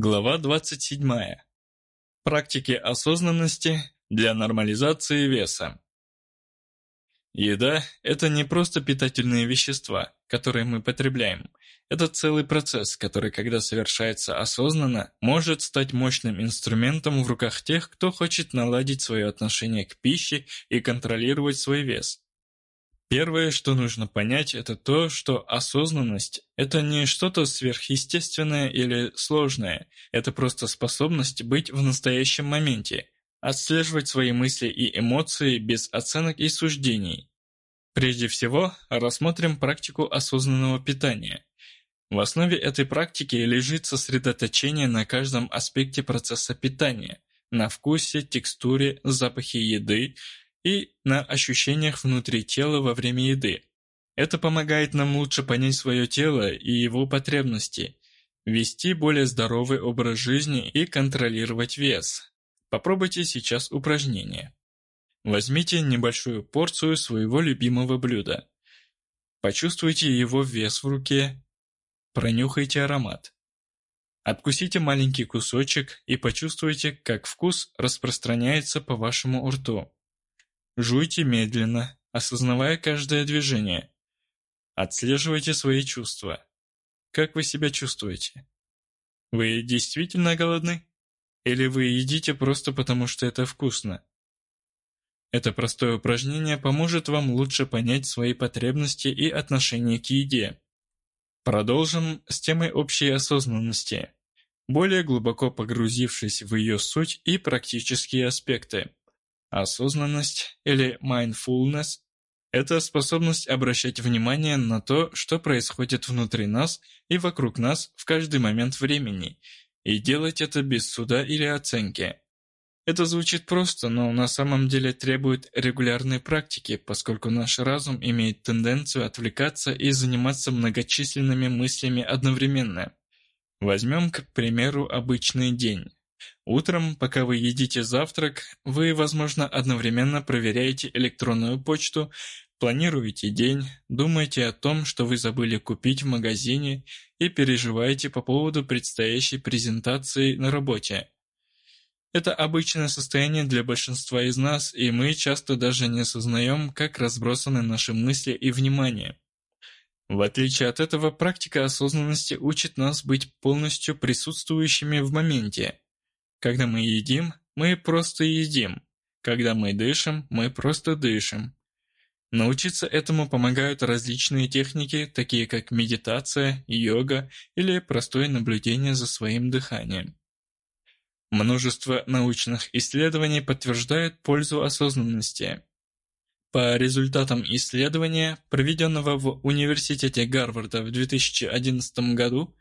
Глава 27. Практики осознанности для нормализации веса. Еда – это не просто питательные вещества, которые мы потребляем. Это целый процесс, который, когда совершается осознанно, может стать мощным инструментом в руках тех, кто хочет наладить свое отношение к пище и контролировать свой вес. Первое, что нужно понять, это то, что осознанность – это не что-то сверхъестественное или сложное, это просто способность быть в настоящем моменте, отслеживать свои мысли и эмоции без оценок и суждений. Прежде всего, рассмотрим практику осознанного питания. В основе этой практики лежит сосредоточение на каждом аспекте процесса питания – на вкусе, текстуре, запахе еды – и на ощущениях внутри тела во время еды. Это помогает нам лучше понять свое тело и его потребности, вести более здоровый образ жизни и контролировать вес. Попробуйте сейчас упражнение. Возьмите небольшую порцию своего любимого блюда. Почувствуйте его вес в руке, пронюхайте аромат. Откусите маленький кусочек и почувствуйте, как вкус распространяется по вашему рту. Жуйте медленно, осознавая каждое движение. Отслеживайте свои чувства. Как вы себя чувствуете? Вы действительно голодны? Или вы едите просто потому, что это вкусно? Это простое упражнение поможет вам лучше понять свои потребности и отношение к еде. Продолжим с темой общей осознанности, более глубоко погрузившись в ее суть и практические аспекты. Осознанность или mindfulness – это способность обращать внимание на то, что происходит внутри нас и вокруг нас в каждый момент времени, и делать это без суда или оценки. Это звучит просто, но на самом деле требует регулярной практики, поскольку наш разум имеет тенденцию отвлекаться и заниматься многочисленными мыслями одновременно. Возьмем, к примеру, обычный день. Утром, пока вы едите завтрак, вы, возможно, одновременно проверяете электронную почту, планируете день, думаете о том, что вы забыли купить в магазине и переживаете по поводу предстоящей презентации на работе. Это обычное состояние для большинства из нас, и мы часто даже не осознаем, как разбросаны наши мысли и внимание. В отличие от этого, практика осознанности учит нас быть полностью присутствующими в моменте – когда мы едим, мы просто едим. Когда мы дышим, мы просто дышим. Научиться этому помогают различные техники, такие как медитация, йога или простое наблюдение за своим дыханием. Множество научных исследований подтверждают пользу осознанности. По результатам исследования, проведенного в Университете Гарварда в 2011 году,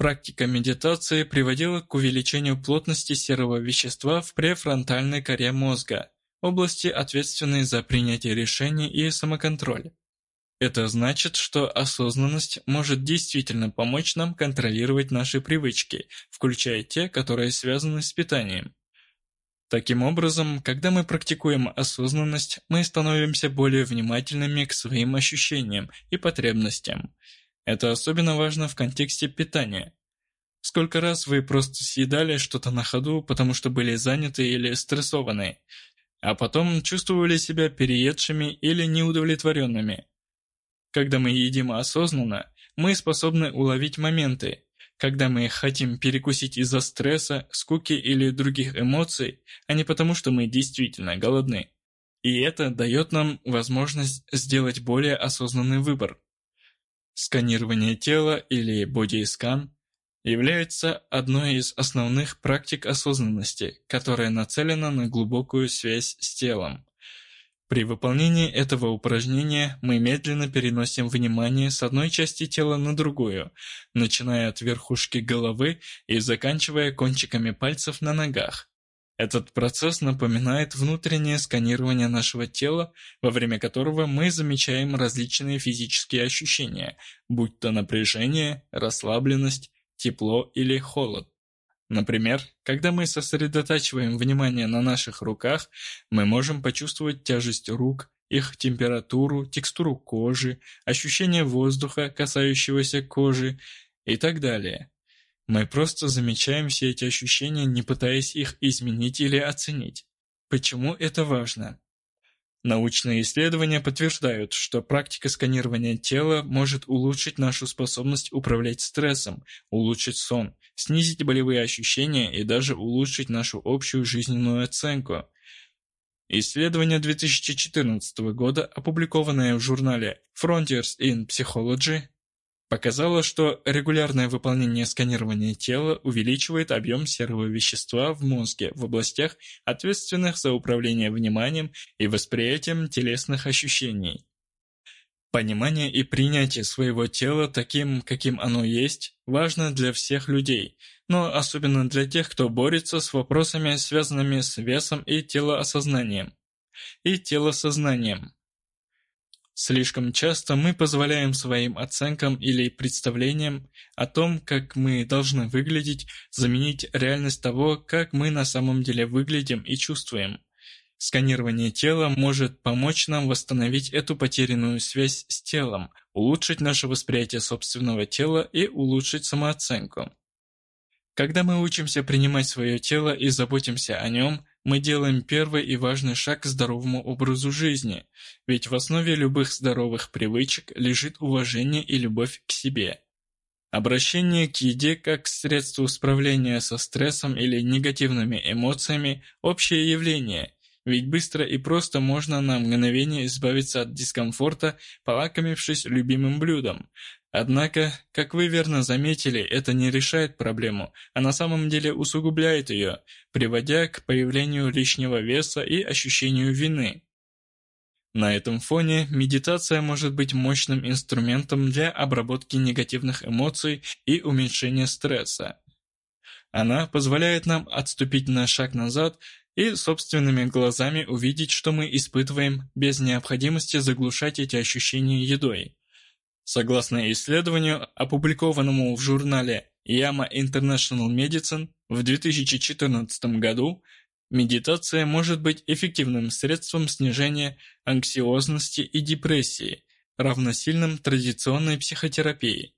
Практика медитации приводила к увеличению плотности серого вещества в префронтальной коре мозга, области, ответственной за принятие решений и самоконтроль. Это значит, что осознанность может действительно помочь нам контролировать наши привычки, включая те, которые связаны с питанием. Таким образом, когда мы практикуем осознанность, мы становимся более внимательными к своим ощущениям и потребностям – это особенно важно в контексте питания. Сколько раз вы просто съедали что-то на ходу, потому что были заняты или стрессованы, а потом чувствовали себя переедшими или неудовлетворенными. Когда мы едим осознанно, мы способны уловить моменты, когда мы хотим перекусить из-за стресса, скуки или других эмоций, а не потому, что мы действительно голодны. И это дает нам возможность сделать более осознанный выбор. Сканирование тела или бодискан является одной из основных практик осознанности, которая нацелена на глубокую связь с телом. При выполнении этого упражнения мы медленно переносим внимание с одной части тела на другую, начиная от верхушки головы и заканчивая кончиками пальцев на ногах. Этот процесс напоминает внутреннее сканирование нашего тела, во время которого мы замечаем различные физические ощущения, будь то напряжение, расслабленность, тепло или холод. Например, когда мы сосредотачиваем внимание на наших руках, мы можем почувствовать тяжесть рук, их температуру, текстуру кожи, ощущение воздуха, касающегося кожи и так далее. Мы просто замечаем все эти ощущения, не пытаясь их изменить или оценить. Почему это важно? Научные исследования подтверждают, что практика сканирования тела может улучшить нашу способность управлять стрессом, улучшить сон, снизить болевые ощущения и даже улучшить нашу общую жизненную оценку. Исследование 2014 года, опубликованное в журнале Frontiers in Psychology, показало, что регулярное выполнение сканирования тела увеличивает объем серого вещества в мозге в областях, ответственных за управление вниманием и восприятием телесных ощущений. Понимание и принятие своего тела таким, каким оно есть, важно для всех людей, но особенно для тех, кто борется с вопросами, связанными с весом и телоосознанием. И телосознанием. Слишком часто мы позволяем своим оценкам или представлениям о том, как мы должны выглядеть, заменить реальность того, как мы на самом деле выглядим и чувствуем. Сканирование тела может помочь нам восстановить эту потерянную связь с телом, улучшить наше восприятие собственного тела и улучшить самооценку. Когда мы учимся принимать свое тело и заботимся о нем, мы делаем первый и важный шаг к здоровому образу жизни, ведь в основе любых здоровых привычек лежит уважение и любовь к себе. Обращение к еде как к средству справления со стрессом или негативными эмоциями – общее явление, ведь быстро и просто можно на мгновение избавиться от дискомфорта, полакомившись любимым блюдом, Однако, как вы верно заметили, это не решает проблему, а на самом деле усугубляет ее, приводя к появлению лишнего веса и ощущению вины. На этом фоне медитация может быть мощным инструментом для обработки негативных эмоций и уменьшения стресса. Она позволяет нам отступить на шаг назад и собственными глазами увидеть, что мы испытываем, без необходимости заглушать эти ощущения едой. Согласно исследованию, опубликованному в журнале Yama International Medicine в 2014 году, медитация может быть эффективным средством снижения анксиозности и депрессии, равносильным традиционной психотерапии.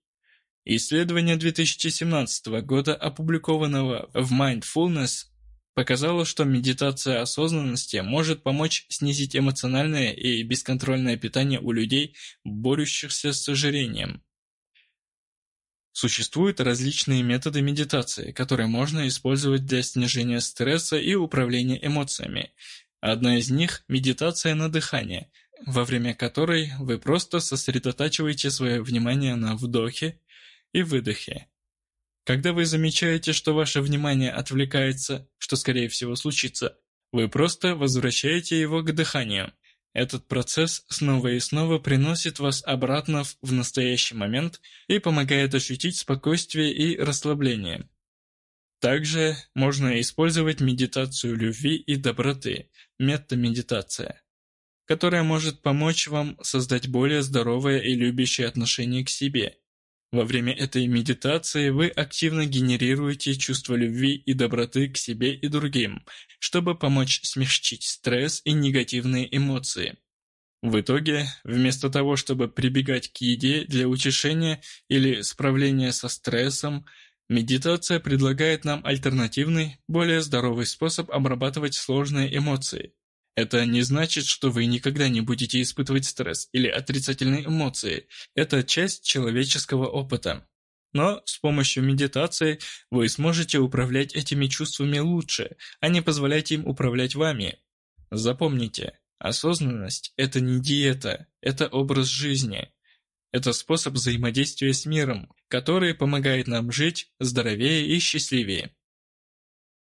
Исследование 2017 года, опубликованного в Mindfulness показало, что медитация осознанности может помочь снизить эмоциональное и бесконтрольное питание у людей, борющихся с ожирением. Существуют различные методы медитации, которые можно использовать для снижения стресса и управления эмоциями. Одна из них – медитация на дыхание, во время которой вы просто сосредотачиваете свое внимание на вдохе и выдохе. Когда вы замечаете, что ваше внимание отвлекается, что скорее всего случится, вы просто возвращаете его к дыханию. Этот процесс снова и снова приносит вас обратно в настоящий момент и помогает ощутить спокойствие и расслабление. Также можно использовать медитацию любви и доброты, метамедитация, которая может помочь вам создать более здоровое и любящее отношение к себе – во время этой медитации вы активно генерируете чувство любви и доброты к себе и другим, чтобы помочь смягчить стресс и негативные эмоции. В итоге, вместо того, чтобы прибегать к еде для утешения или справления со стрессом, медитация предлагает нам альтернативный, более здоровый способ обрабатывать сложные эмоции. Это не значит, что вы никогда не будете испытывать стресс или отрицательные эмоции. Это часть человеческого опыта. Но с помощью медитации вы сможете управлять этими чувствами лучше, а не позволять им управлять вами. Запомните, осознанность – это не диета, это образ жизни. Это способ взаимодействия с миром, который помогает нам жить здоровее и счастливее.